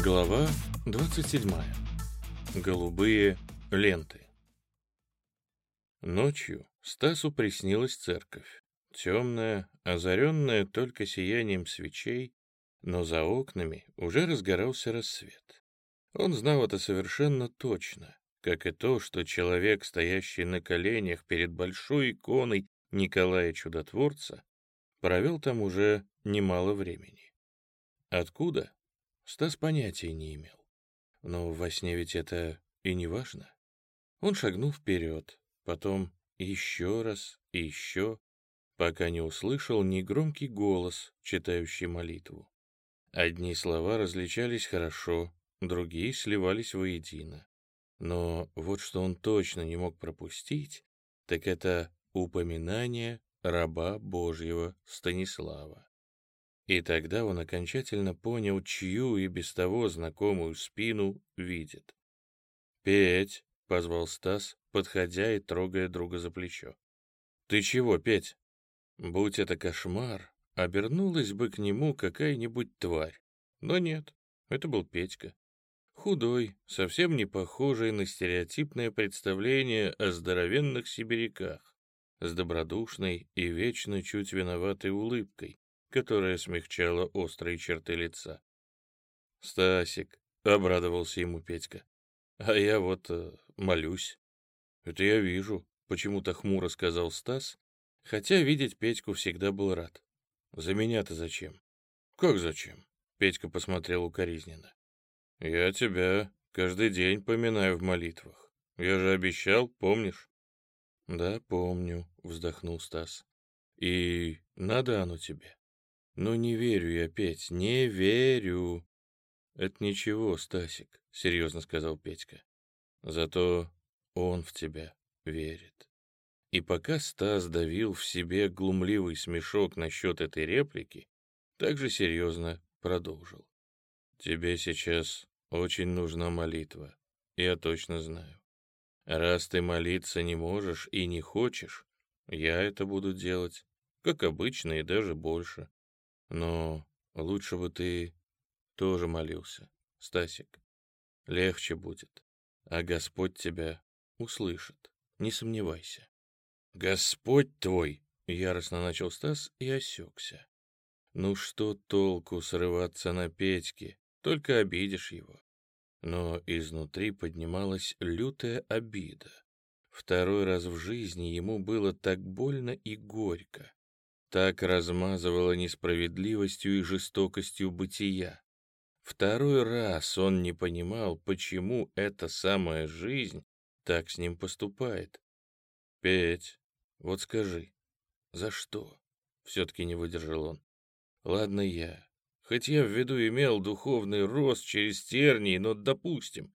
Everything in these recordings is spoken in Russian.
Глава 27. Голубые ленты. Ночью Стасу приснилась церковь. Темная, озаренная только сиянием свечей, но за окнами уже разгорался рассвет. Он знал это совершенно точно, как и то, что человек, стоящий на коленях перед большой иконой Николая Чудотворца, провел там уже немало времени. Откуда? Стас понятия не имел. Но во сне ведь это и не важно. Он шагнул вперед, потом еще раз и еще, пока не услышал негромкий голос, читающий молитву. Одни слова различались хорошо, другие сливались воедино. Но вот что он точно не мог пропустить, так это упоминание раба Божьего Станислава. И тогда он окончательно понял, чью и без того знакомую спину видит. «Петь!» — позвал Стас, подходя и трогая друга за плечо. «Ты чего, Петь?» Будь это кошмар, обернулась бы к нему какая-нибудь тварь. Но нет, это был Петька. Худой, совсем не похожий на стереотипное представление о здоровенных сибиряках, с добродушной и вечно чуть виноватой улыбкой, которая смягчала острые черты лица. «Стасик», — обрадовался ему Петька, — «а я вот э, молюсь». «Это я вижу», — почему-то хмуро сказал Стас, хотя видеть Петьку всегда был рад. «За меня-то зачем?» «Как зачем?» — Петька посмотрел укоризненно. «Я тебя каждый день поминаю в молитвах. Я же обещал, помнишь?» «Да, помню», — вздохнул Стас. «И надо оно тебе?» «Ну не верю я, Петь, не верю!» «Это ничего, Стасик», — серьезно сказал Петька. «Зато он в тебя верит». И пока Стас давил в себе глумливый смешок насчет этой реплики, также серьезно продолжил. «Тебе сейчас очень нужна молитва, я точно знаю. Раз ты молиться не можешь и не хочешь, я это буду делать, как обычно и даже больше. Но лучше бы ты тоже молился, Стасик. Легче будет, а Господь тебя услышит, не сомневайся. Господь твой, яростно начал Стас и осекся. Ну что толку срываться на Петьке, только обидишь его. Но изнутри поднималась лютая обида. Второй раз в жизни ему было так больно и горько, так размазывала несправедливостью и жестокостью бытия. Второй раз он не понимал, почему эта самая жизнь так с ним поступает. «Петь, вот скажи, за что?» — все-таки не выдержал он. «Ладно я, хоть я в виду имел духовный рост через тернии, но допустим.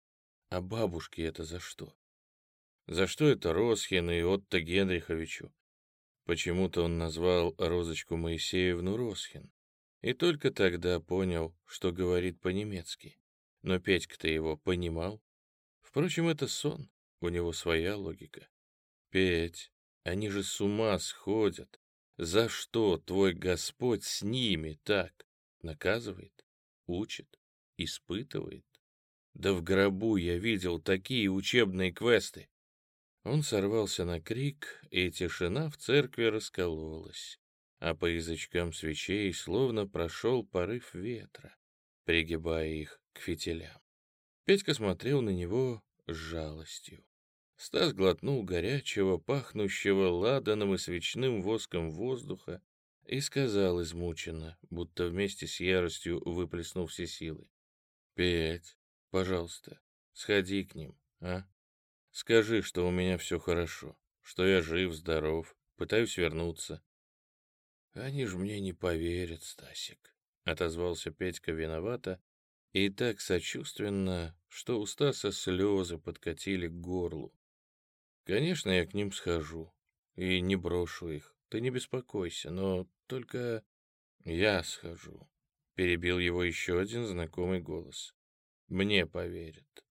А бабушке это за что? За что это Росхин и Отто Генриховичу? Почему-то он назвал Розочку Моисеевну Росхин. И только тогда понял, что говорит по-немецки. Но Петька-то его понимал. Впрочем, это сон, у него своя логика. Петь, они же с ума сходят. За что твой Господь с ними так? Наказывает, учит, испытывает. Да в гробу я видел такие учебные квесты. Он сорвался на крик, и тишина в церкви раскололась, а по язычкам свечей словно прошел порыв ветра, пригибая их к фитилям. Петька смотрел на него с жалостью. Стас глотнул горячего, пахнущего ладаном и свечным воском воздуха и сказал измученно, будто вместе с яростью выплеснув все силы. «Петь, пожалуйста, сходи к ним, а?» Скажи, что у меня все хорошо, что я жив, здоров, пытаюсь вернуться. Они ж мне не поверят, Стасик, — отозвался Петька виновато и так сочувственно, что у Стаса слезы подкатили к горлу. Конечно, я к ним схожу и не брошу их, ты не беспокойся, но только я схожу, — перебил его еще один знакомый голос. Мне поверят.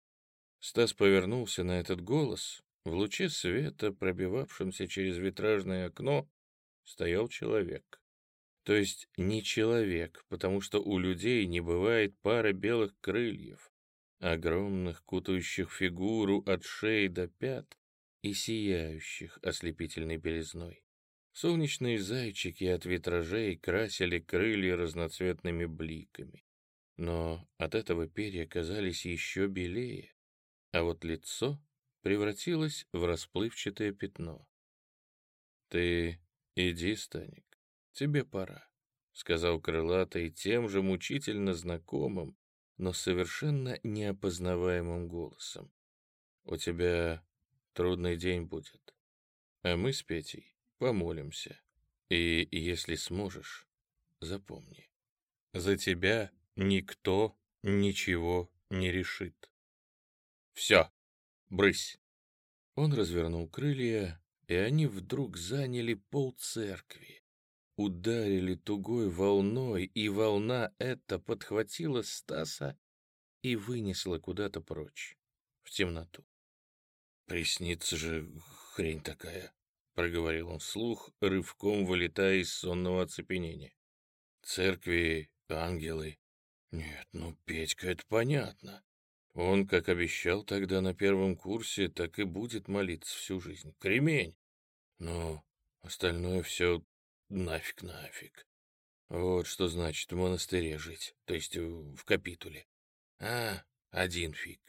Стас повернулся на этот голос. В луче света, пробивавшемся через витражное окно, стоял человек. То есть не человек, потому что у людей не бывает пары белых крыльев, огромных, кутающих фигуру от шеи до пят и сияющих ослепительной белизной. Солнечные зайчики от витражей красили крылья разноцветными бликами. Но от этого перья казались еще белее, а вот лицо превратилось в расплывчатое пятно. «Ты иди, Станик, тебе пора», — сказал крылатый тем же мучительно знакомым, но совершенно неопознаваемым голосом. «У тебя трудный день будет, а мы с Петей помолимся. И если сможешь, запомни, за тебя никто ничего не решит. Все, брысь!» Он развернул крылья, и они вдруг заняли пол церкви. Ударили тугой волной, и волна эта подхватила Стаса и вынесла куда-то прочь, в темноту. «Приснится же хрень такая», — проговорил он вслух, рывком вылетая из сонного оцепенения. «Церкви, ангелы. Нет, ну, Петька, это понятно. Он, как обещал тогда на первом курсе, так и будет молиться всю жизнь. Кремень. Но остальное все нафиг-нафиг. Вот что значит в монастыре жить, то есть в капитуле. А, один фиг.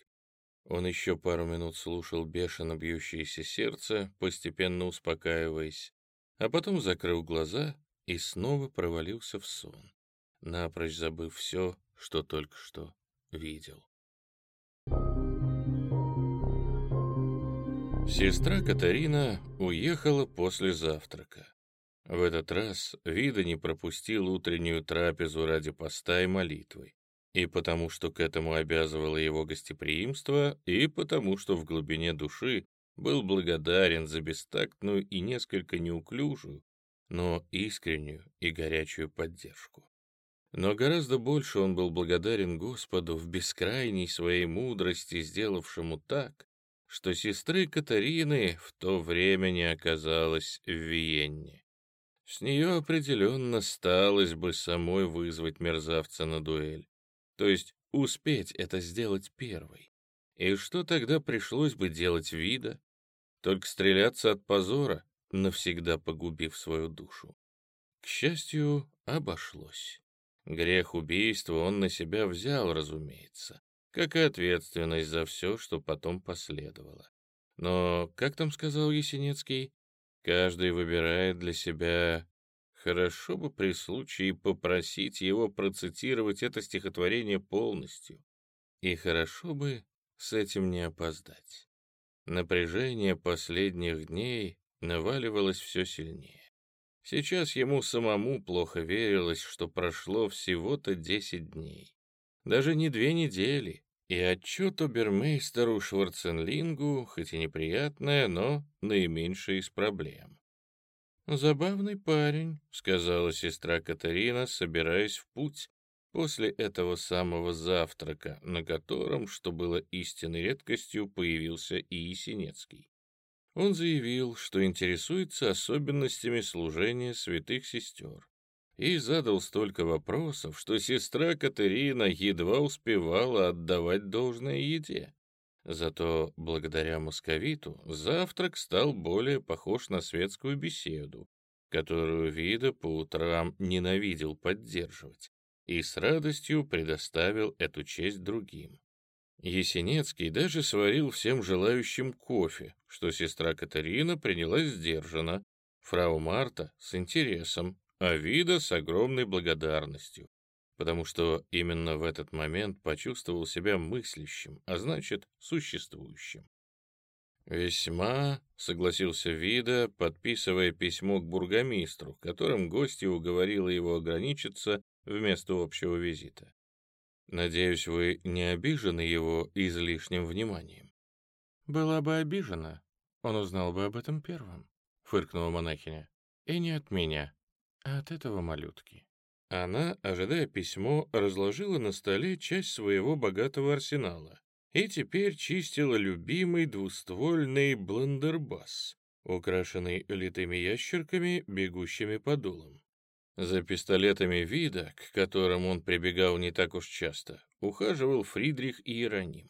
Он еще пару минут слушал бешено бьющееся сердце, постепенно успокаиваясь, а потом закрыл глаза и снова провалился в сон, напрочь забыв все, что только что видел. Сестра Катарина уехала после завтрака. В этот раз Вида не пропустил утреннюю трапезу ради поста и молитвы. И потому, что к этому обязывало его гостеприимство, и потому, что в глубине души был благодарен за бестактную и несколько неуклюжую, но искреннюю и горячую поддержку. Но гораздо больше он был благодарен Господу в бескрайней своей мудрости, сделавшему так, что сестры Катарины в то время не оказалось в Виенне. С нее определенно сталось бы самой вызвать мерзавца на дуэль. То есть успеть это сделать первой. И что тогда пришлось бы делать вида? Только стреляться от позора, навсегда погубив свою душу. К счастью, обошлось. Грех убийства он на себя взял, разумеется как и ответственность за все, что потом последовало. Но, как там сказал Есенинский, каждый выбирает для себя... Хорошо бы при случае попросить его процитировать это стихотворение полностью. И хорошо бы с этим не опоздать. Напряжение последних дней наваливалось все сильнее. Сейчас ему самому плохо верилось, что прошло всего-то десять дней даже не две недели, и отчет обермейстеру Шварценлингу, хоть и неприятное, но наименьшее из проблем. «Забавный парень», — сказала сестра Катарина, собираясь в путь после этого самого завтрака, на котором, что было истинной редкостью, появился и Есенецкий. Он заявил, что интересуется особенностями служения святых сестер и задал столько вопросов, что сестра Катерина едва успевала отдавать должное еде. Зато благодаря московиту завтрак стал более похож на светскую беседу, которую Вида по утрам ненавидел поддерживать, и с радостью предоставил эту честь другим. Есенецкий даже сварил всем желающим кофе, что сестра Катерина принялась сдержанно, фрау Марта с интересом, а Вида с огромной благодарностью, потому что именно в этот момент почувствовал себя мыслящим, а значит, существующим. «Весьма», — согласился Вида, подписывая письмо к бургомистру, которым гостья уговорила его ограничиться вместо общего визита. «Надеюсь, вы не обижены его излишним вниманием?» «Была бы обижена, он узнал бы об этом первым», — фыркнула монахиня. «И не от меня, от этого малютки. Она, ожидая письмо, разложила на столе часть своего богатого арсенала и теперь чистила любимый двуствольный блендербас, украшенный литыми ящерками, бегущими по дулам. За пистолетами вида, к которым он прибегал не так уж часто, ухаживал Фридрих и Иероним.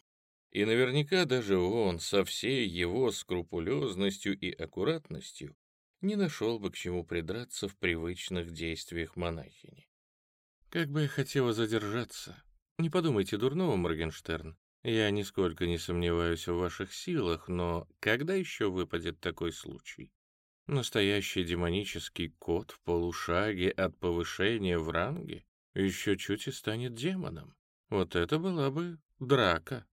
И наверняка даже он со всей его скрупулезностью и аккуратностью не нашел бы к чему придраться в привычных действиях монахини. «Как бы я хотела задержаться. Не подумайте дурного, Моргенштерн. Я нисколько не сомневаюсь в ваших силах, но когда еще выпадет такой случай? Настоящий демонический кот в полушаге от повышения в ранге еще чуть и станет демоном. Вот это была бы драка.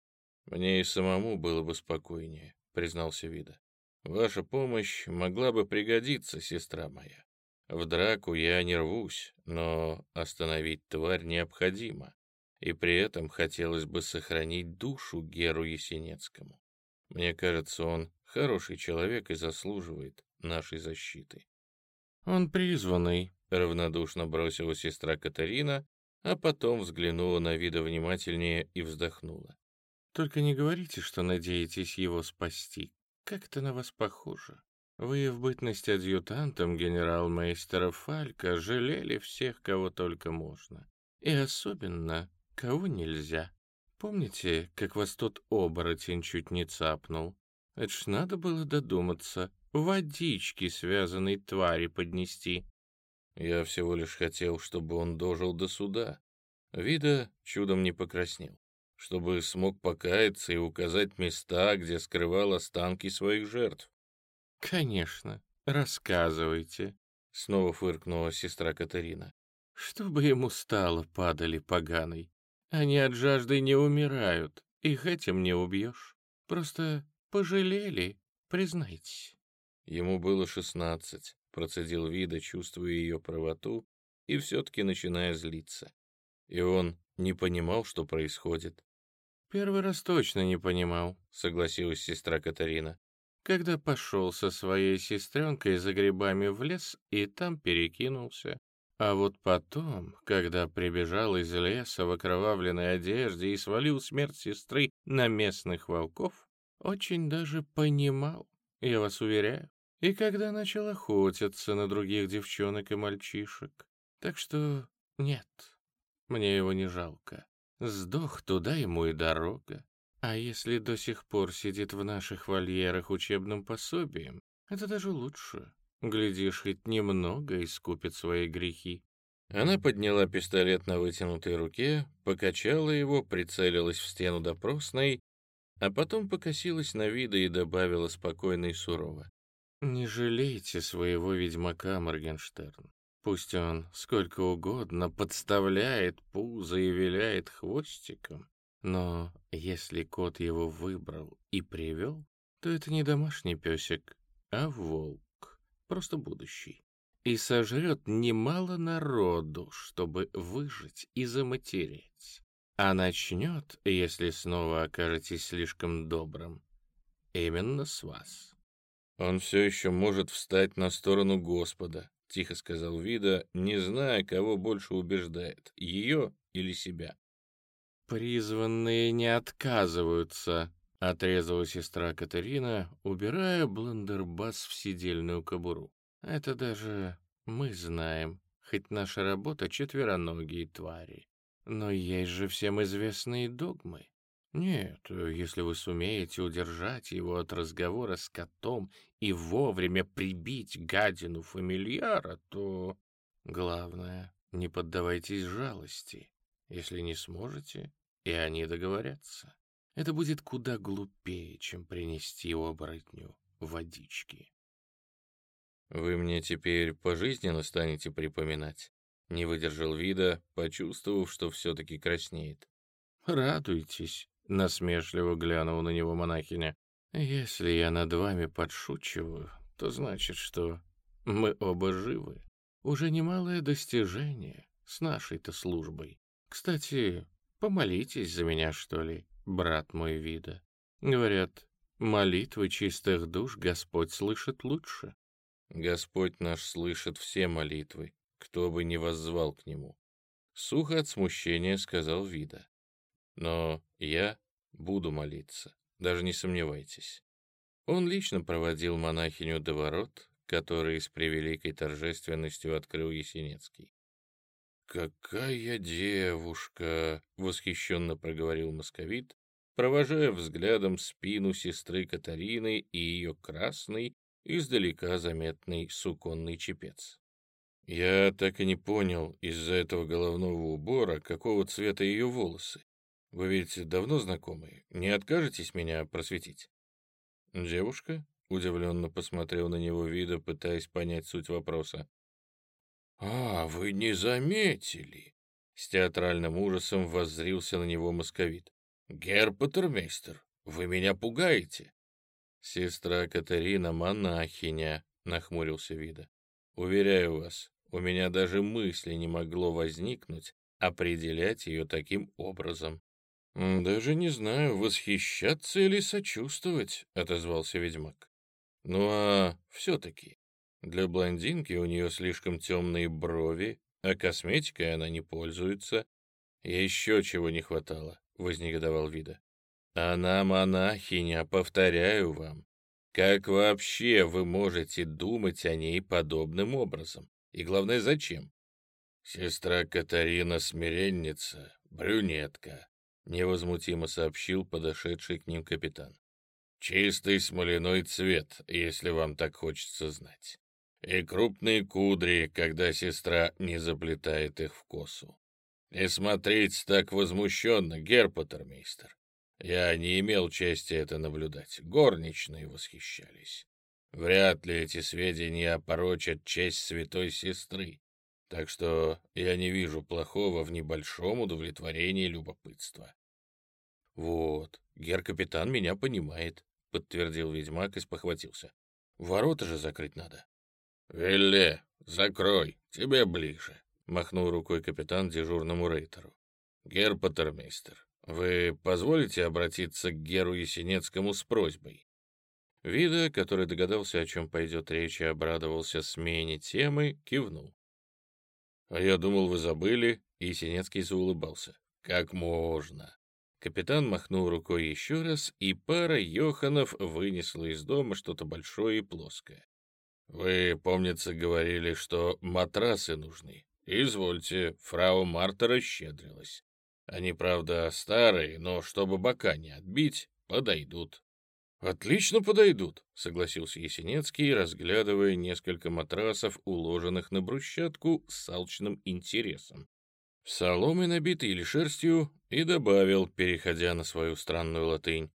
Мне и самому было бы спокойнее, признался Вида. Ваша помощь могла бы пригодиться, сестра моя. В драку я не рвусь, но остановить тварь необходимо и при этом хотелось бы сохранить душу Геру Есенецкому. Мне кажется, он хороший человек и заслуживает нашей защиты. «Он призванный», — равнодушно бросила сестра Катарина, а потом взглянула на вида внимательнее и вздохнула. «Только не говорите, что надеетесь его спасти. Как это на вас похоже. Вы в бытность адъютантом генерал-мейстера Фалька жалели всех, кого только можно. И особенно кого нельзя. Помните, как вас тот оборотень чуть не цапнул? Это ж надо было додуматься, водички связанной твари поднести. Я всего лишь хотел, чтобы он дожил до суда. Вида чудом не покраснел, чтобы смог покаяться и указать места, где скрывал останки своих жертв. «Конечно, рассказывайте», — снова фыркнула сестра Катерина. «Чтобы ему стало, падали поганой. Они от жажды не умирают, их этим не убьешь. Просто пожалели, признайтесь». Ему было шестнадцать, процедил Вида, чувствуя ее правоту и все-таки начиная злиться. И он не понимал, что происходит. «Первый раз точно не понимал», — согласилась сестра Катарина. «Когда пошел со своей сестренкой за грибами в лес и там перекинулся. А вот потом, когда прибежал из леса в окровавленной одежде и свалил смерть сестры на местных волков, очень даже понимал, я вас уверяю. И когда начал охотиться на других девчонок и мальчишек. Так что нет, мне его не жалко. Сдох туда ему и дорога. А если до сих пор сидит в наших вольерах учебным пособием, это даже лучше. Глядишь, хоть немного искупит свои грехи. Она подняла пистолет на вытянутой руке, покачала его, прицелилась в стену допросной, а потом покосилась на вида и добавила спокойно и сурово. «Не жалейте своего ведьмака, Моргенштерн. Пусть он сколько угодно подставляет пузо и виляет хвостиком, но если кот его выбрал и привел, то это не домашний песик, а волк просто будущий, и сожрет немало народу, чтобы выжить и заматереть. А начнет, если снова окажетесь слишком добрым, именно с вас. Он все еще может встать на сторону Господа, — тихо сказал Вида, не зная, кого больше убеждает, ее или себя. «Призванные не отказываются», — отрезала сестра Катерина, убирая блендербас в сидельную кобуру. «Это даже мы знаем, хоть наша работа четвероногие твари. Но есть же всем известные догмы. Нет, если вы сумеете удержать его от разговора с котом и вовремя прибить гадину фамильяра, то... Главное, не поддавайтесь жалости. Если не сможете, и они договорятся. Это будет куда глупее, чем принести оборотню водички. «Вы мне теперь пожизненно станете припоминать?» Не выдержал вида, почувствовав, что все-таки краснеет. «Радуйтесь», — насмешливо глянула на него монахиня. «Если я над вами подшучиваю, то значит, что мы оба живы. Уже немалое достижение с нашей-то службой. Кстати, помолитесь за меня, что ли, брат мой вида. Говорят, молитвы чистых душ Господь слышит лучше. Господь наш слышит все молитвы, кто бы ни воззвал к нему. Сухо от смущения сказал Вида. Но я буду молиться, даже не сомневайтесь. Он лично проводил монахиню до ворот, который с превеликой торжественностью открыл Есенинский. «Какая девушка!» — восхищенно проговорил московит, провожая взглядом спину сестры Катарины и ее красный, издалека заметный суконный чепец. Я так и не понял из-за этого головного убора, какого цвета ее волосы. Вы ведь давно знакомы, не откажетесь меня просветить? Девушка удивленно посмотрел на него вида, пытаясь понять суть вопроса. «А, вы не заметили!» С театральным ужасом воззрился на него московит. «Герпатермейстер, вы меня пугаете!» «Сестра Катарина монахиня», — нахмурился Вида. «Уверяю вас, у меня даже мысли не могло возникнуть определять ее таким образом». «Даже не знаю, восхищаться или сочувствовать», — отозвался ведьмак. «Ну а все-таки для блондинки у нее слишком темные брови, а косметикой она не пользуется. Еще чего не хватало, вознегодовал Вида. Она монахиня, повторяю вам. Как вообще вы можете думать о ней подобным образом? И главное, зачем? Сестра Катарина смиренница, брюнетка, невозмутимо сообщил подошедший к ним капитан. Чистый смоляной цвет, если вам так хочется знать и крупные кудри, когда сестра не заплетает их в косу. Не смотреть так возмущенно, герпатермейстер. Я не имел чести это наблюдать. Горничные восхищались. Вряд ли эти сведения опорочат честь святой сестры, так что я не вижу плохого в небольшом удовлетворении любопытства. — Вот, гер-капитан меня понимает, — подтвердил ведьмак и спохватился. — Ворота же закрыть надо. «Вилле, закрой, тебе ближе», — махнул рукой капитан дежурному рейтеру. «Гер Паттермейстер, вы позволите обратиться к Геру Есенецкому с просьбой?» Вида, который догадался, о чем пойдет речь, и обрадовался смене темы, кивнул. «А я думал, вы забыли», — Есенецкий заулыбался. «Как можно?» Капитан махнул рукой еще раз, и пара Йоханов вынесла из дома что-то большое и плоское. «Вы, помнится, говорили, что матрасы нужны. Извольте, фрау Марта расщедрилась. Они, правда, старые, но чтобы бока не отбить, подойдут». «Отлично подойдут», — согласился Есенецкий, разглядывая несколько матрасов, уложенных на брусчатку с алчным интересом. Соломой набитый или шерстью, и добавил, переходя на свою странную латынь.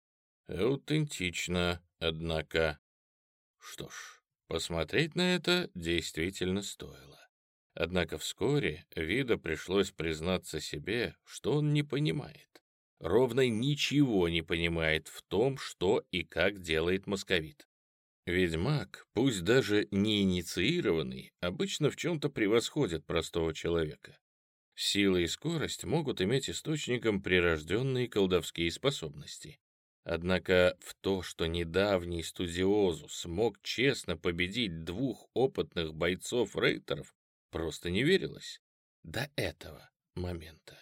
«Аутентично, однако». Что ж, Посмотреть на это действительно стоило. Однако вскоре Вида пришлось признаться себе, что он не понимает. Ровно ничего не понимает в том, что и как делает московит. Ведьмак, пусть даже не инициированный, обычно в чем-то превосходит простого человека. Сила и скорость могут иметь источником прирожденные колдовские способности. Однако в то, что недавний студиозу смог честно победить двух опытных бойцов-рейтеров, просто не верилось. До этого момента.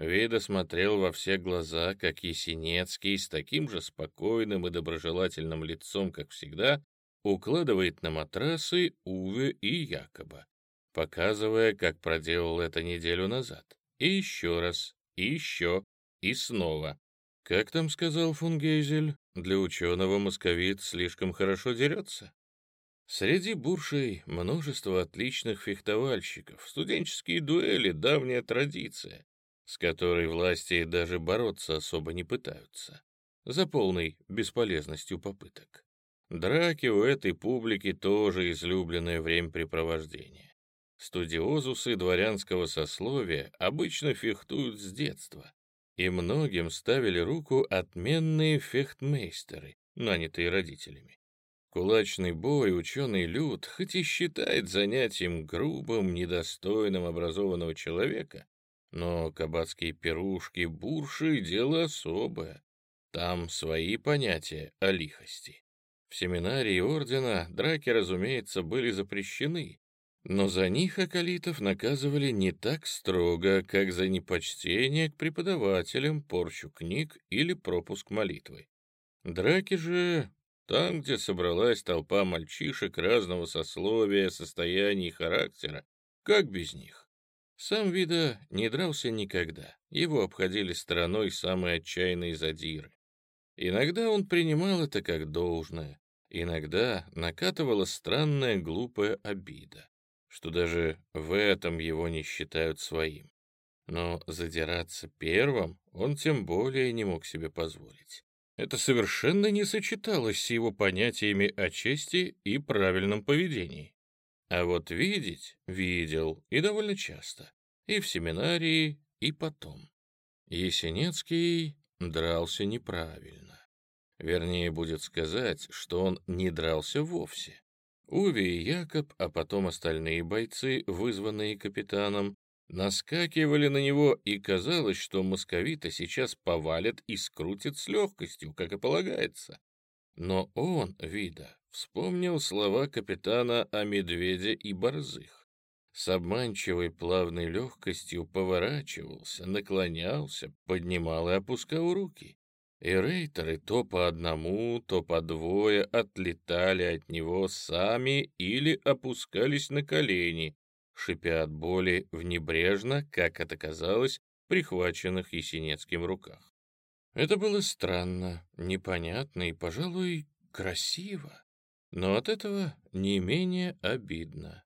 Вида смотрел во все глаза, как Есенецкий, с таким же спокойным и доброжелательным лицом, как всегда, укладывает на матрасы Уве и Якоба, показывая, как проделал это неделю назад. И еще раз, и еще, и снова. Как там сказал фон Гейзель, для ученого московит слишком хорошо дерется? Среди буршей множество отличных фехтовальщиков, студенческие дуэли — давняя традиция, с которой власти даже бороться особо не пытаются, за полной бесполезностью попыток. Драки у этой публики тоже излюбленное времяпрепровождение. Студиозусы дворянского сословия обычно фехтуют с детства, и многим ставили руку отменные фехтмейстеры, нанятые родителями. Кулачный бой ученый люд, хоть и считает занятием грубым, недостойным образованного человека, но кабацкие пирушки, бурши — дело особое. Там свои понятия о лихости. В семинарии ордена драки, разумеется, были запрещены, но за них околитов наказывали не так строго, как за непочтение к преподавателям, порчу книг или пропуск молитвы. Драки же там, где собралась толпа мальчишек разного сословия, состояния и характера, как без них? Сам Вида не дрался никогда, его обходили стороной самые отчаянные задиры. Иногда он принимал это как должное, иногда накатывала странная глупая обида, что даже в этом его не считают своим. Но задираться первым он тем более не мог себе позволить. Это совершенно не сочеталось с его понятиями о чести и правильном поведении. А вот видеть видел, и довольно часто, и в семинарии, и потом. Есенинский дрался неправильно. Вернее, будет сказать, что он не дрался вовсе. Уви и Якоб, а потом остальные бойцы, вызванные капитаном, наскакивали на него, и казалось, что московита сейчас повалят и скрутит с легкостью, как и полагается. Но он, вида, вспомнил слова капитана о медведе и борзых. С обманчивой плавной легкостью поворачивался, наклонялся, поднимал и опускал руки. И рейтеры то по одному, то по двое отлетали от него сами или опускались на колени, шипя от боли в небрежно, как это казалось, прихваченных Есенинским руках. Это было странно, непонятно и, пожалуй, красиво, но от этого не менее обидно.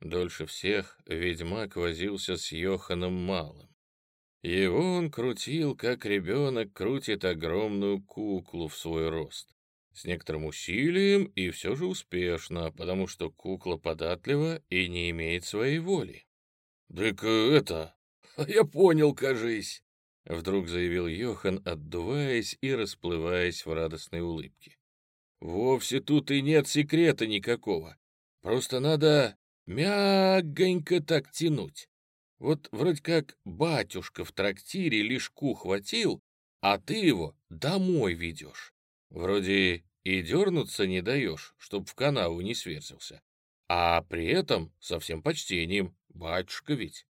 Дольше всех ведьмак возился с Йоханом Малым. Его он крутил, как ребенок крутит огромную куклу в свой рост. С некоторым усилием и все же успешно, потому что кукла податлива и не имеет своей воли. «Так это... Я понял, кажись!» Вдруг заявил Йохан, отдуваясь и расплываясь в радостной улыбке. «Вовсе тут и нет секрета никакого. Просто надо мягонько так тянуть. Вот вроде как батюшка в трактире лишку хватил, а ты его домой ведешь. Вроде и дернуться не даешь, чтоб в канаву не сверзился. А при этом со всем почтением, батюшка ведь.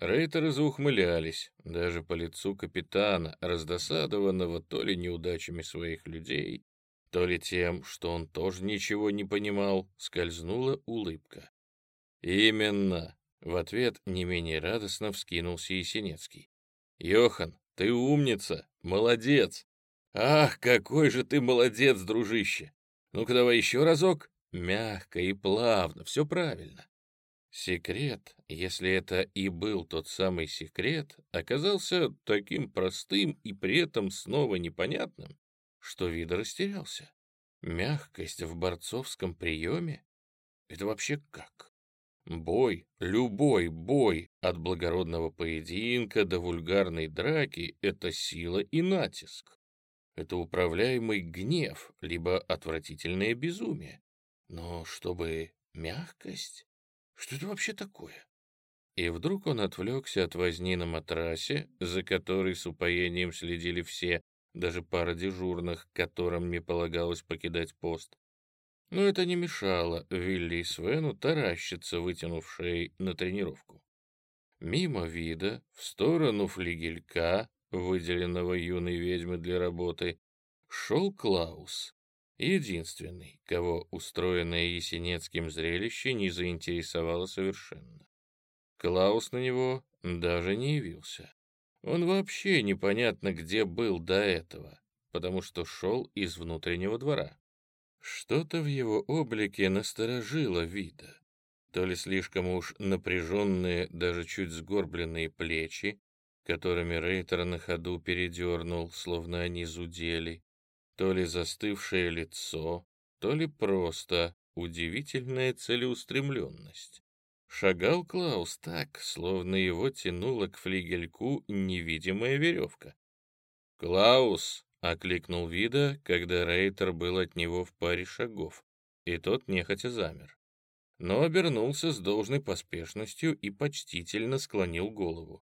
Рейтеры заухмылялись, даже по лицу капитана, раздосадованного то ли неудачами своих людей, то ли тем, что он тоже ничего не понимал, скользнула улыбка. «Именно!» — в ответ не менее радостно вскинулся Есенецкий. «Йохан, ты умница, молодец! Ах, какой же ты молодец, дружище! Ну-ка давай еще разок, мягко и плавно, все правильно». Секрет, если это и был тот самый секрет, оказался таким простым и при этом снова непонятным, что Вида растерялся. Мягкость в борцовском приеме? Это вообще как? Бой, любой бой, от благородного поединка до вульгарной драки — это сила и натиск. Это управляемый гнев, либо отвратительное безумие. Но чтобы мягкость? Что это вообще такое? И вдруг он отвлекся от возни на матрасе, за которой с упоением следили все, даже пара дежурных, которым не полагалось покидать пост. Но это не мешало Вилли и Свену таращиться, вытянув шеи на тренировку. Мимо вида, в сторону флигелька, выделенного юной ведьмы для работы, шел Клаус, единственный, кого устроенное Есенецким зрелище не заинтересовало совершенно. Клаус на него даже не явился. Он вообще непонятно где был до этого, потому что шел из внутреннего двора. Что-то в его облике насторожило вида. То ли слишком уж напряженные, даже чуть сгорбленные плечи, которыми Рейтер на ходу передернул, словно они зудели, то ли застывшее лицо, то ли просто удивительная целеустремленность. Шагал Клаус так, словно его тянула к флигельку невидимая веревка. «Клаус!» — окликнул Вида, когда Рейтер был от него в паре шагов, и тот нехотя замер. Но обернулся с должной поспешностью и почтительно склонил голову.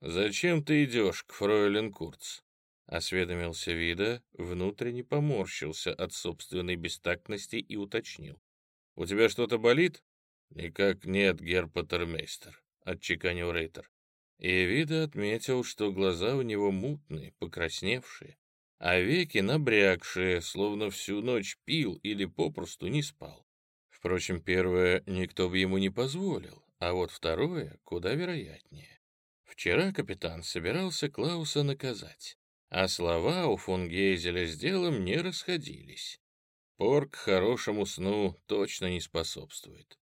«Зачем ты идешь к фройлен Курц?» — осведомился Вида, внутренне поморщился от собственной бестактности и уточнил. «У тебя что-то болит?» «Никак нет, герпатермейстер», — отчеканил Рейтер. И Вида отметил, что глаза у него мутные, покрасневшие, а веки набрякшие, словно всю ночь пил или попросту не спал. Впрочем, первое никто бы ему не позволил, а вот второе куда вероятнее. Вчера капитан собирался Клауса наказать, а слова у фон Гейзеля с делом не расходились. Порк хорошему сну точно не способствует.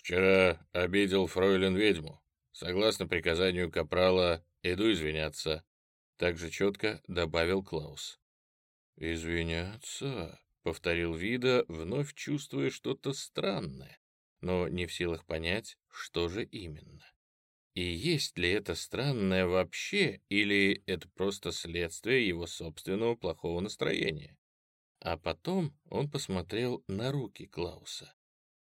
Вчера обидел фройлен ведьму. Согласно приказанию капрала, иду извиняться. Так же четко добавил Клаус. «Извиняться?» — повторил Вида, вновь чувствуя что-то странное, но не в силах понять, что же именно. И есть ли это странное вообще, или это просто следствие его собственного плохого настроения? А потом он посмотрел на руки Клауса.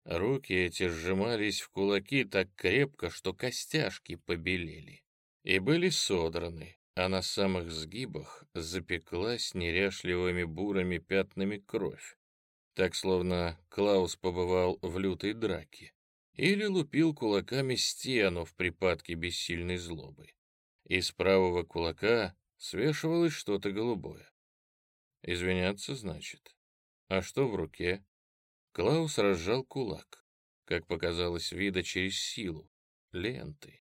Руки эти сжимались в кулаки так крепко, что костяшки побелели. И были содраны, а на самых сгибах запеклась неряшливыми бурыми пятнами кровь, так словно Клаус побывал в лютой драке или лупил кулаками стену в припадке бессильной злобы. Из правого кулака свешивалось что-то голубое. Извиняться, значит. А что в руке? Клаус разжал кулак, как показалось вида через силу, ленты.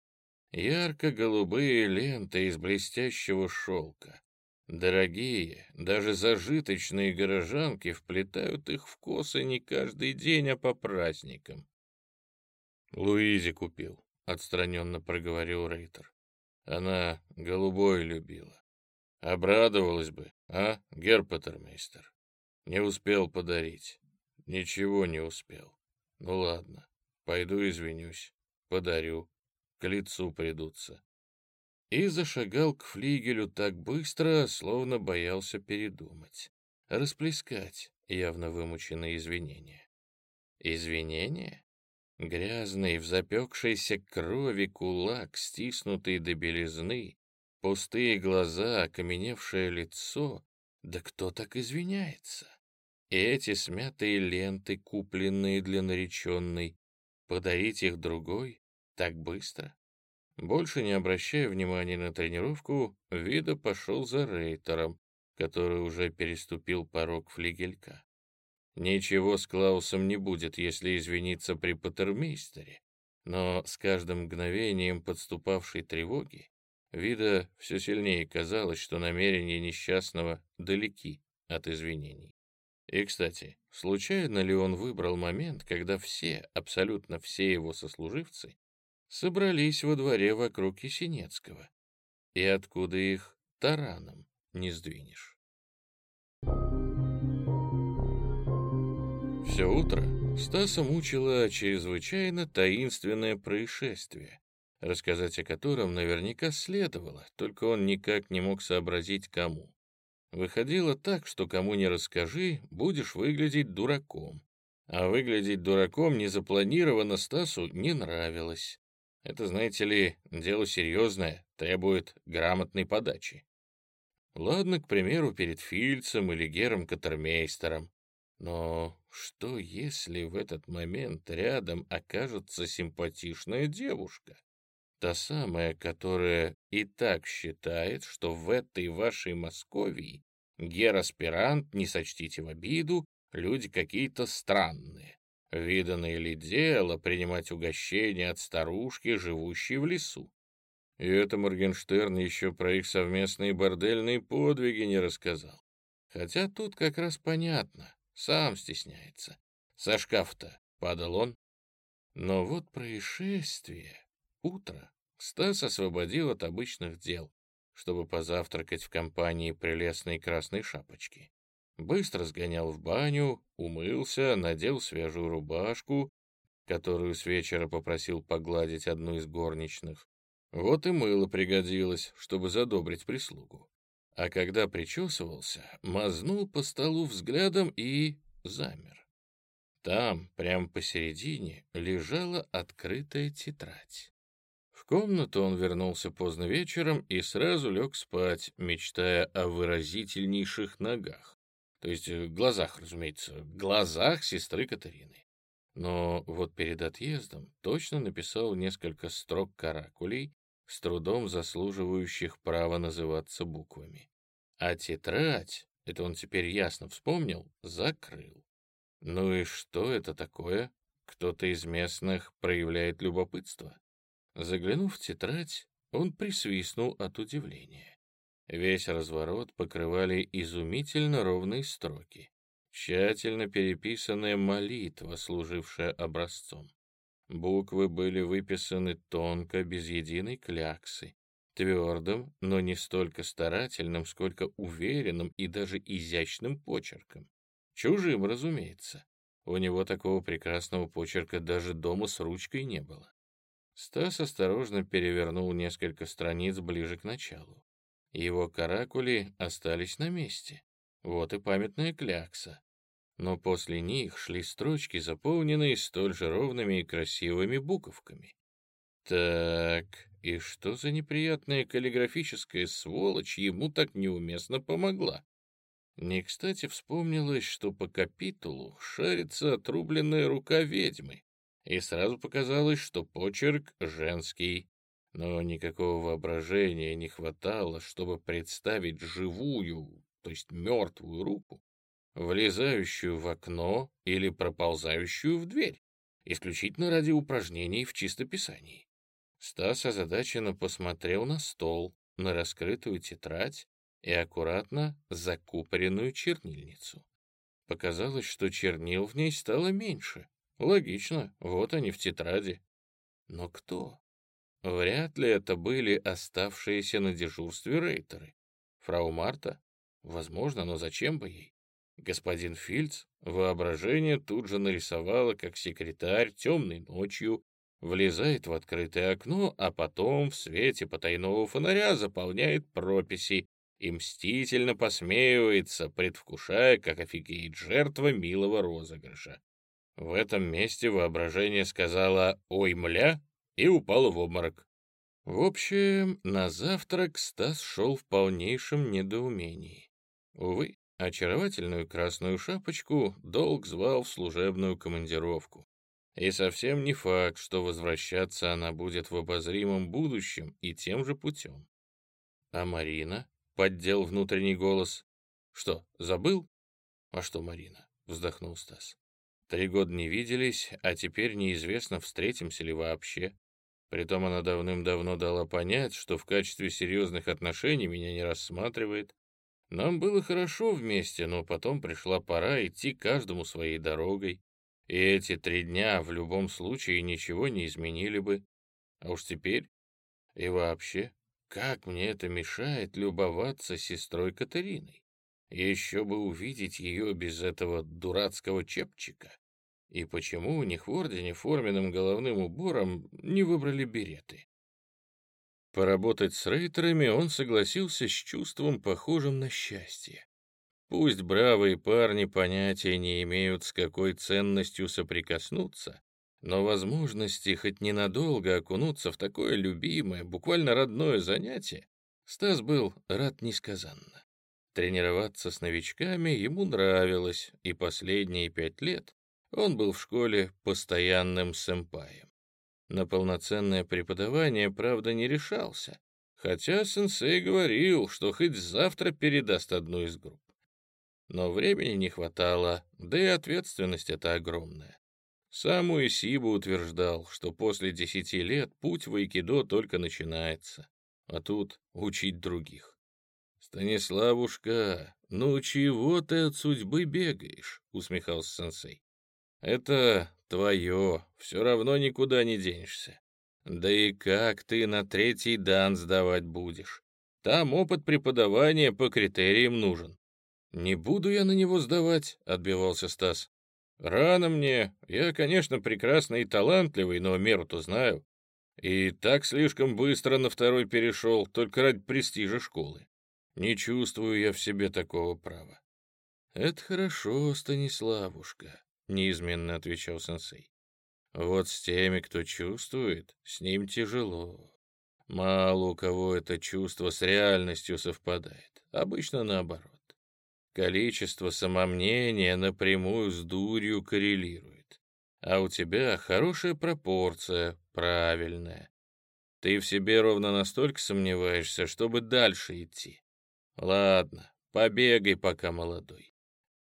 Ярко-голубые ленты из блестящего шелка. Дорогие, даже зажиточные горожанки вплетают их в косы не каждый день, а по праздникам. «Луизе купил», — отстраненно проговорил Рейтер. «Она голубой любила. Обрадовалась бы, а, Герпатермейстер? Не успел подарить. Ничего не успел. Ну ладно, пойду извинюсь, подарю к лицу придутся. И зашагал к флигелю так быстро, словно боялся передумать. Расплескать явно вымученные извинения. Извинения? Грязный, в запекшейся крови кулак, стиснутый до белизны, пустые глаза, окаменевшее лицо. Да кто так извиняется? И эти смятые ленты, купленные для нареченной, подарить их другой? Так быстро? Больше не обращая внимания на тренировку, Вида пошел за Рейтером, который уже переступил порог флигелька. Ничего с Клаусом не будет, если извиниться при патермейстере, но с каждым мгновением подступавшей тревоги Вида все сильнее казалось, что намерения несчастного далеки от извинений. И, кстати, случайно ли он выбрал момент, когда все, абсолютно все его сослуживцы, собрались во дворе вокруг Есенецкого. И откуда их тараном не сдвинешь. Все утро Стаса мучило чрезвычайно таинственное происшествие, рассказать о котором наверняка следовало, только он никак не мог сообразить, кому. Выходило так, что кому не расскажи, будешь выглядеть дураком. А выглядеть дураком незапланированно Стасу не нравилось. Это, знаете ли, дело серьезное, требует грамотной подачи. Ладно, к примеру, перед Фильцем или Гером Катермейстером. Но что, если в этот момент рядом окажется симпатичная девушка? Та самая, которая и так считает, что в этой вашей Московии гер-аспирант, не сочтите в обиду, люди какие-то странные. Виданное ли дело принимать угощение от старушки, живущей в лесу? И это Моргенштерн еще про их совместные бордельные подвиги не рассказал. Хотя тут как раз понятно, сам стесняется. Со шкафа-то падал он. Но вот происшествие. Утро. Стас освободил от обычных дел, чтобы позавтракать в компании прелестной красной шапочки. Быстро сгонял в баню, умылся, надел свежую рубашку, которую с вечера попросил погладить одну из горничных. Вот и мыло пригодилось, чтобы задобрить прислугу. А когда причесывался, мазнул по столу взглядом и замер. Там, прямо посередине, лежала открытая тетрадь. В комнату он вернулся поздно вечером и сразу лег спать, мечтая о выразительнейших ногах. То есть э, глазах, разумеется, глазах сестры Катерины. Но вот перед отъездом точно написал несколько строк каракулей, с трудом заслуживающих права называться буквами. а тетрадь, это он теперь ясно вспомнил, закрыл. Ну и что это такое? Кто-то из местных проявляет любопытство. Заглянув в тетрадь, он присвистнул от удивления. Весь разворот покрывали изумительно ровные строки, тщательно переписанная молитва, служившая образцом. Буквы были выписаны тонко, без единой кляксы, твердым, но не столько старательным, сколько уверенным и даже изящным почерком. Чужим, разумеется. У него такого прекрасного почерка даже дома с ручкой не было. Стас осторожно перевернул несколько страниц ближе к началу. Его каракули остались на месте. Вот и памятная клякса. Но после них шли строчки, заполненные столь же ровными и красивыми буковками. Так, и что за неприятная каллиграфическая сволочь ему так неуместно помогла? Не кстати вспомнилось, что по капитулу шарится отрубленная рука ведьмы, и сразу показалось, что почерк женский. Но никакого воображения не хватало, чтобы представить живую, то есть мертвую руку, влезающую в окно или проползающую в дверь, исключительно ради упражнений в чистописании. Стас озадаченно посмотрел на стол, на раскрытую тетрадь и аккуратно закупоренную чернильницу. Показалось, что чернил в ней стало меньше. Логично, вот они в тетради. Но кто? Вряд ли это были оставшиеся на дежурстве рейтеры. Фрау Марта? Возможно, но зачем бы ей? Господин Фильц воображение тут же нарисовало, как секретарь темной ночью влезает в открытое окно, а потом в свете потайного фонаря заполняет прописи и мстительно посмеивается, предвкушая, как офигеет жертва милого розыгрыша. В этом месте воображение сказала «Ой, мля!» и упало в обморок. В общем, на завтрак Стас шел в полнейшем недоумении. Увы, очаровательную красную шапочку долг звал в служебную командировку. И совсем не факт, что возвращаться она будет в обозримом будущем и тем же путем. А Марина? Поддел внутренний голос. Что, забыл? А что Марина? Вздохнул Стас. Три года не виделись, а теперь неизвестно, встретимся ли вообще. Притом она давным-давно дала понять, что в качестве серьезных отношений меня не рассматривает. Нам было хорошо вместе, но потом пришла пора идти каждому своей дорогой. И эти три дня в любом случае ничего не изменили бы. А уж теперь... И вообще, как мне это мешает любоваться сестрой Катериной? Еще бы увидеть ее без этого дурацкого чепчика. И почему у них в ордене форменным головным убором не выбрали береты? Поработать с рейтерами он согласился с чувством, похожим на счастье. Пусть бравые парни понятия не имеют, с какой ценностью соприкоснуться, но возможности хоть ненадолго окунуться в такое любимое, буквально родное занятие, Стас был рад несказанно. Тренироваться с новичками ему нравилось, и последние пять лет он был в школе постоянным сэмпаем. На полноценное преподавание, правда, не решался, хотя сенсей говорил, что хоть завтра передаст одну из групп. Но времени не хватало, да и ответственность эта огромная. Сам Уэсиба утверждал, что после десяти лет путь в айкидо только начинается, а тут учить других. «Станиславушка, ну чего ты от судьбы бегаешь?» — усмехался сенсей. «Это твое, все равно никуда не денешься. Да и как ты на третий дан сдавать будешь? Там опыт преподавания по критериям нужен. «Не буду я на него сдавать», — отбивался Стас. «Рано мне. Я, конечно, прекрасный и талантливый, но меру-то знаю. И так слишком быстро на второй перешел, только ради престижа школы. Не чувствую я в себе такого права». «Это хорошо, Станиславушка», — неизменно отвечал сенсей. «Вот с теми, кто чувствует, с ним тяжело. Мало у кого это чувство с реальностью совпадает, обычно наоборот. Количество самомнения напрямую с дурью коррелирует. А у тебя хорошая пропорция, правильная. Ты в себе ровно настолько сомневаешься, чтобы дальше идти. Ладно, побегай, пока молодой.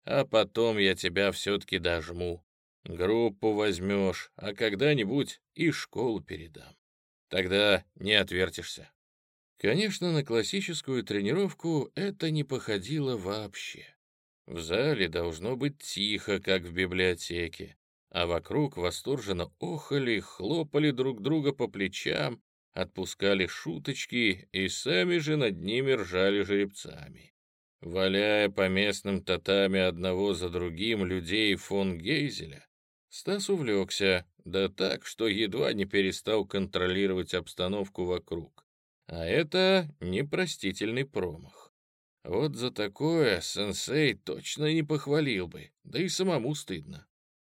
А потом я тебя все-таки дожму. Группу возьмешь, а когда-нибудь и школу передам. Тогда не отвертишься. Конечно, на классическую тренировку это не походило вообще. В зале должно быть тихо, как в библиотеке, а вокруг восторженно охали, хлопали друг друга по плечам, отпускали шуточки и сами же над ними ржали жеребцами. Валяя по местным татами одного за другим людей фон Гейзеля, Стас увлекся, да так, что едва не перестал контролировать обстановку вокруг. А это непростительный промах. Вот за такое сенсей точно не похвалил бы, да и самому стыдно.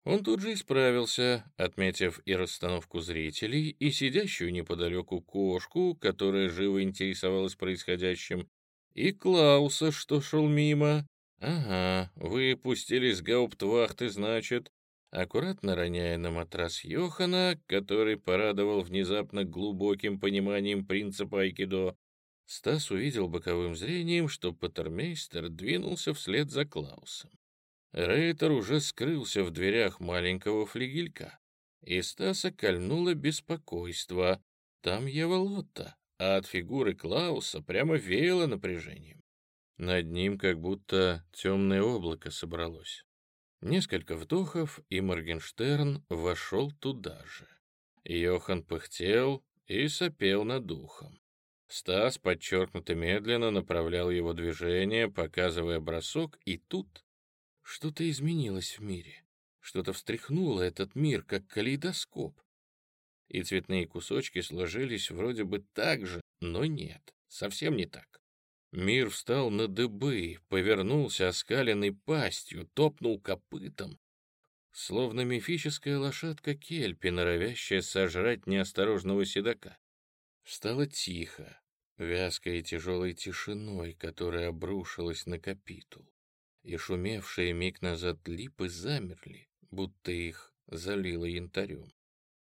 Он тут же исправился, отметив и расстановку зрителей, и сидящую неподалеку кошку, которая живо интересовалась происходящим, и Клауса, что шел мимо. Ага, выпустили с гауптвахты, значит, аккуратно роняя на матрас Йохана, который порадовал внезапно глубоким пониманием принципа айкидо, Стас увидел боковым зрением, что Патермейстер двинулся вслед за Клаусом. Рейтер уже скрылся в дверях маленького флигелька, и Стаса кольнуло беспокойство. Там Ева Лотта, а от фигуры Клауса прямо веяло напряжением. Над ним как будто темное облако собралось. Несколько вдохов, и Моргенштерн вошел туда же. Йохан пыхтел и сопел над духом. Стас подчеркнуто медленно направлял его движение, показывая бросок, и тут что-то изменилось в мире. Что-то встряхнуло этот мир, как калейдоскоп. И цветные кусочки сложились вроде бы так же, но нет, совсем не так. Мир встал на дыбы, повернулся оскаленной пастью, топнул копытом, словно мифическая лошадка Кельпи, норовящая сожрать неосторожного седока. Стало тихо, вязкой и тяжелой тишиной, которая обрушилась на капитул и шумевшие миг назад липы замерли, будто их залило янтарем.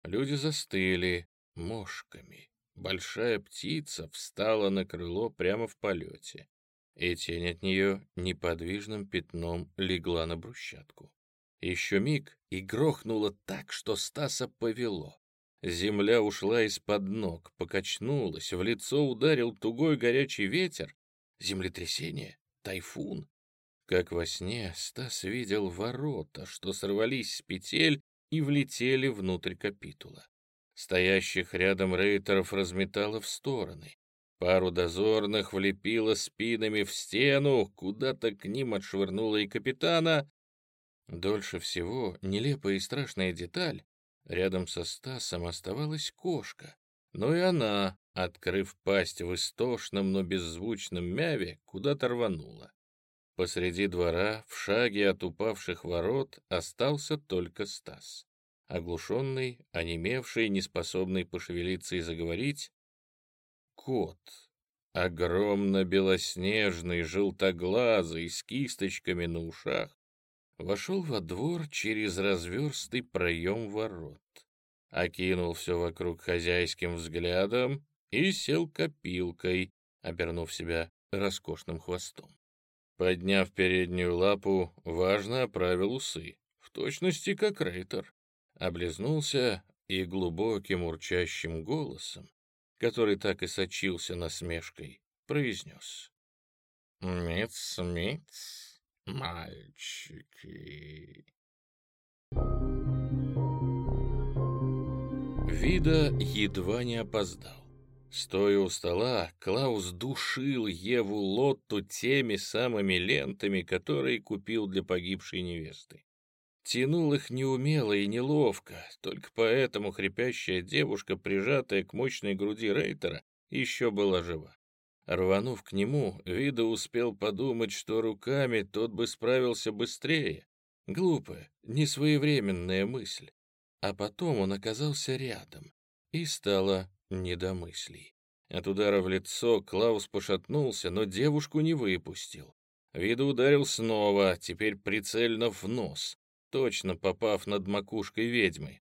Люди застыли мошками. Большая птица встала на крыло прямо в полете, и тень от нее неподвижным пятном легла на брусчатку. Еще миг и грохнуло так, что Стаса повело. Земля ушла из-под ног, покачнулась, в лицо ударил тугой горячий ветер. Землетрясение? Тайфун? Как во сне Стас видел ворота, что сорвались с петель и влетели внутрь капитула. Стоящих рядом рейтеров разметало в стороны. Пару дозорных влепило спинами в стену, куда-то к ним отшвырнуло и капитана. Дольше всего нелепая и страшная деталь. Рядом со Стасом оставалась кошка, но и она, открыв пасть в истошном, но беззвучном мяве, куда-то рванула. Посреди двора, в шаге от упавших ворот, остался только Стас. Оглушенный, онемевший, неспособный пошевелиться и заговорить, кот, огромно белоснежный, желтоглазый, с кисточками на ушах, вошел во двор через разверстый проем ворот, окинул все вокруг хозяйским взглядом и сел копилкой, обернув себя роскошным хвостом. Подняв переднюю лапу, важно оправил усы, в точности как Рейтер. Облизнулся и глубоким урчащим голосом, который так и сочился насмешкой, произнес. «Миц, миц, мальчики». Вида едва не опоздал. Стоя у стола, Клаус душил Еву Лотту теми самыми лентами, которые купил для погибшей невесты. Тянул их неумело и неловко, только поэтому хрипящая девушка, прижатая к мощной груди Рейтера, еще была жива. Рванув к нему, Вида успел подумать, что руками тот бы справился быстрее. Глупая, несвоевременная мысль. А потом он оказался рядом, и стало не до мыслей. От удара в лицо Клаус пошатнулся, но девушку не выпустил. Виду ударил снова, теперь прицельно в нос, точно попав над макушкой ведьмы.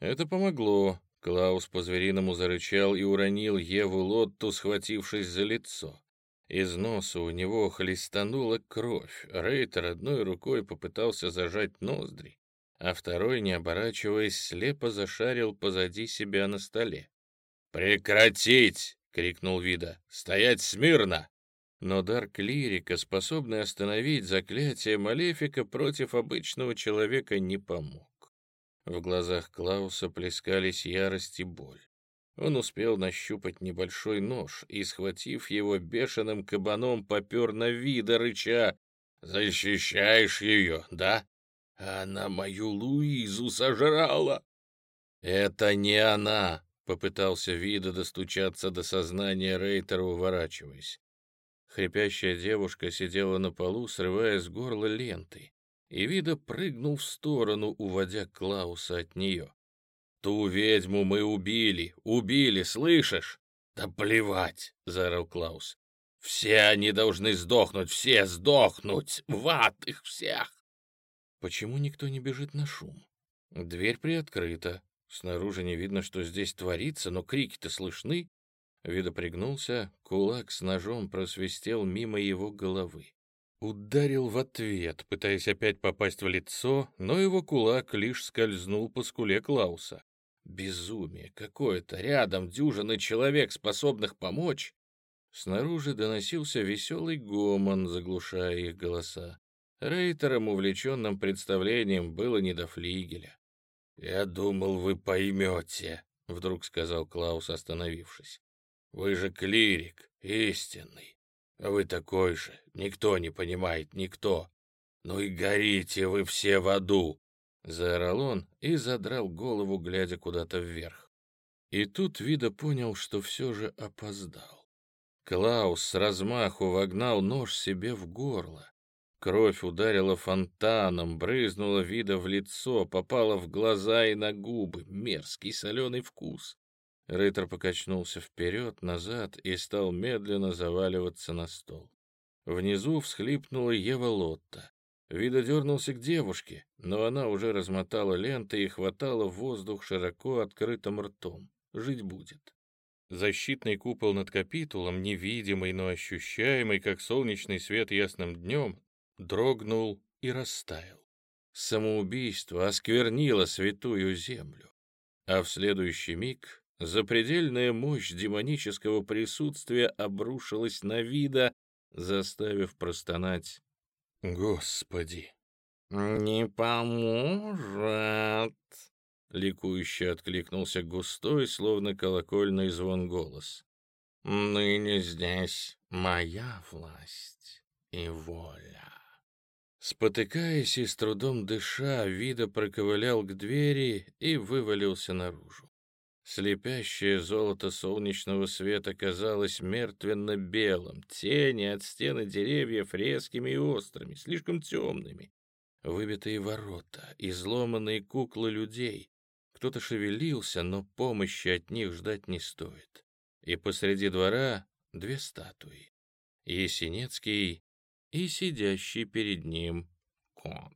Это помогло. Клаус по-звериному зарычал и уронил Еву Лотту, схватившись за лицо. Из носа у него хлестанула кровь. Рейтер одной рукой попытался зажать ноздри, а второй, не оборачиваясь, слепо зашарил позади себя на столе. «Прекратить!» — крикнул Вида. «Стоять смирно!» Но дар клирика, способный остановить заклятие Малефика против обычного человека, не помог. В глазах Клауса плескались ярость и боль. Он успел нащупать небольшой нож и, схватив его бешеным кабаном, попер на вида рыча. «Защищаешь ее, да? Она мою Луизу сожрала!» «Это не она!» — попытался вида достучаться до сознания Рейтера, уворачиваясь. Хрипящая девушка сидела на полу, срывая с горла ленты, и вида прыгнул в сторону, уводя Клауса от нее. «Ту ведьму мы убили! Убили, слышишь?» «Да плевать!» — заорал Клаус. «Все они должны сдохнуть! Все сдохнуть! В ад их всех!» Почему никто не бежит на шум? Дверь приоткрыта. Снаружи не видно, что здесь творится, но крики-то слышны. Вида пригнулся, кулак с ножом просвистел мимо его головы. Ударил в ответ, пытаясь опять попасть в лицо, но его кулак лишь скользнул по скуле Клауса. Безумие какое-то, рядом дюжины человек, способных помочь. Снаружи доносился веселый гомон, заглушая их голоса. Рейтерам, увлеченным представлением, было не до флигеля. «Я думал, вы поймете», — вдруг сказал Клаус, остановившись. «Вы же клирик, истинный. А вы такой же, никто не понимает, никто. Ну и горите вы все в аду. Заорал он и задрал голову, глядя куда-то вверх. И тут Вида понял, что все же опоздал. Клаус с размаху вогнал нож себе в горло. Кровь ударила фонтаном, брызнула Вида в лицо, попала в глаза и на губы. Мерзкий соленый вкус. Рыттер покачнулся вперед, назад и стал медленно заваливаться на стол. Внизу всхлипнула Ева Лотта. Вида дернулся к девушке, но она уже размотала ленты и хватала воздух широко открытым ртом. Жить будет. Защитный купол над капитулом, невидимый, но ощущаемый, как солнечный свет ясным днем, дрогнул и растаял. Самоубийство осквернило святую землю. А в следующий миг запредельная мощь демонического присутствия обрушилась на вида, заставив простонать Господи! «Не поможет!» — ликующе откликнулся густой, словно колокольный звон голос. «Ныне здесь моя власть и воля». Спотыкаясь и с трудом дыша, Вида проковылял к двери и вывалился наружу. Слепящее золото солнечного света казалось мертвенно-белым, тени от стены деревьев резкими и острыми, слишком темными. Выбитые ворота, изломанные куклы людей. Кто-то шевелился, но помощи от них ждать не стоит. И посреди двора две статуи. Есенецкий и сидящий перед ним кот.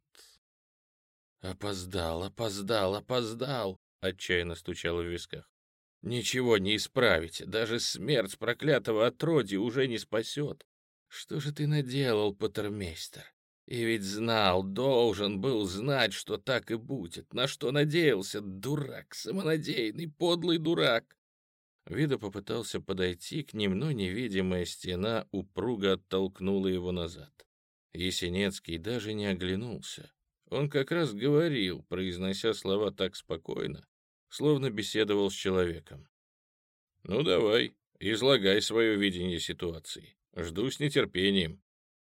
«Опоздал, опоздал, опоздал!» отчаянно стучало в висках. «Ничего не исправить, даже смерть проклятого отродья уже не спасет. Что же ты наделал, патермейстер? И ведь знал, должен был знать, что так и будет. На что надеялся, дурак, самонадеянный, подлый дурак!» Вида попытался подойти к ним, но невидимая стена упруго оттолкнула его назад. Есенецкий даже не оглянулся. Он как раз говорил, произнося слова так спокойно, словно беседовал с человеком. «Ну давай, излагай свое видение ситуации. Жду с нетерпением».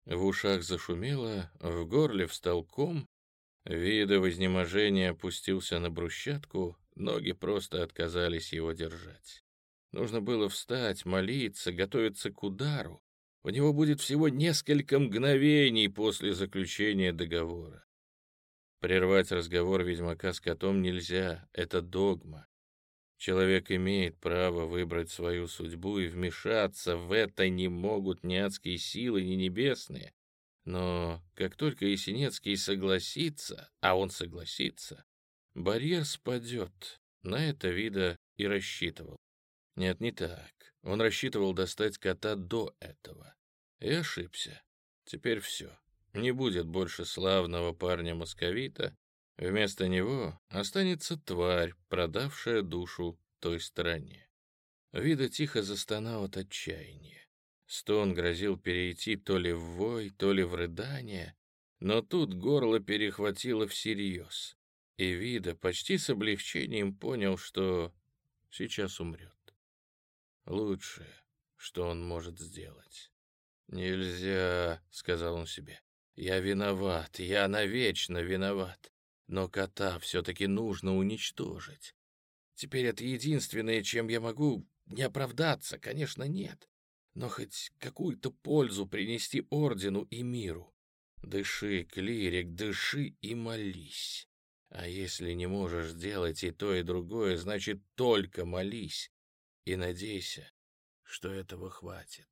В ушах зашумело, в горле встал ком, вида вознеможения опустился на брусчатку, ноги просто отказались его держать. Нужно было встать, молиться, готовиться к удару. У него будет всего несколько мгновений после заключения договора. Прервать разговор ведьмака с котом нельзя, это догма. Человек имеет право выбрать свою судьбу, и вмешаться в это не могут ни адские силы, ни небесные. Но как только Есенецкий согласится, а он согласится, барьер спадет. На это вида и рассчитывал. Нет, не так. Он рассчитывал достать кота до этого. И ошибся. Теперь все. Не будет больше славного парня-московита. Вместо него останется тварь, продавшая душу той стороне. Вида тихо застонал от отчаяния. Стон грозил перейти то ли в вой, то ли в рыдание, но тут горло перехватило всерьез, и Вида почти с облегчением понял, что сейчас умрет. Лучшее, что он может сделать. «Нельзя», — сказал он себе. «Я виноват, я навечно виноват. Но кота все-таки нужно уничтожить. Теперь это единственное, чем я могу не оправдаться, конечно, нет. Но хоть какую-то пользу принести ордену и миру. Дыши, клирик, дыши и молись. А если не можешь сделать и то, и другое, значит, только молись и надейся, что этого хватит.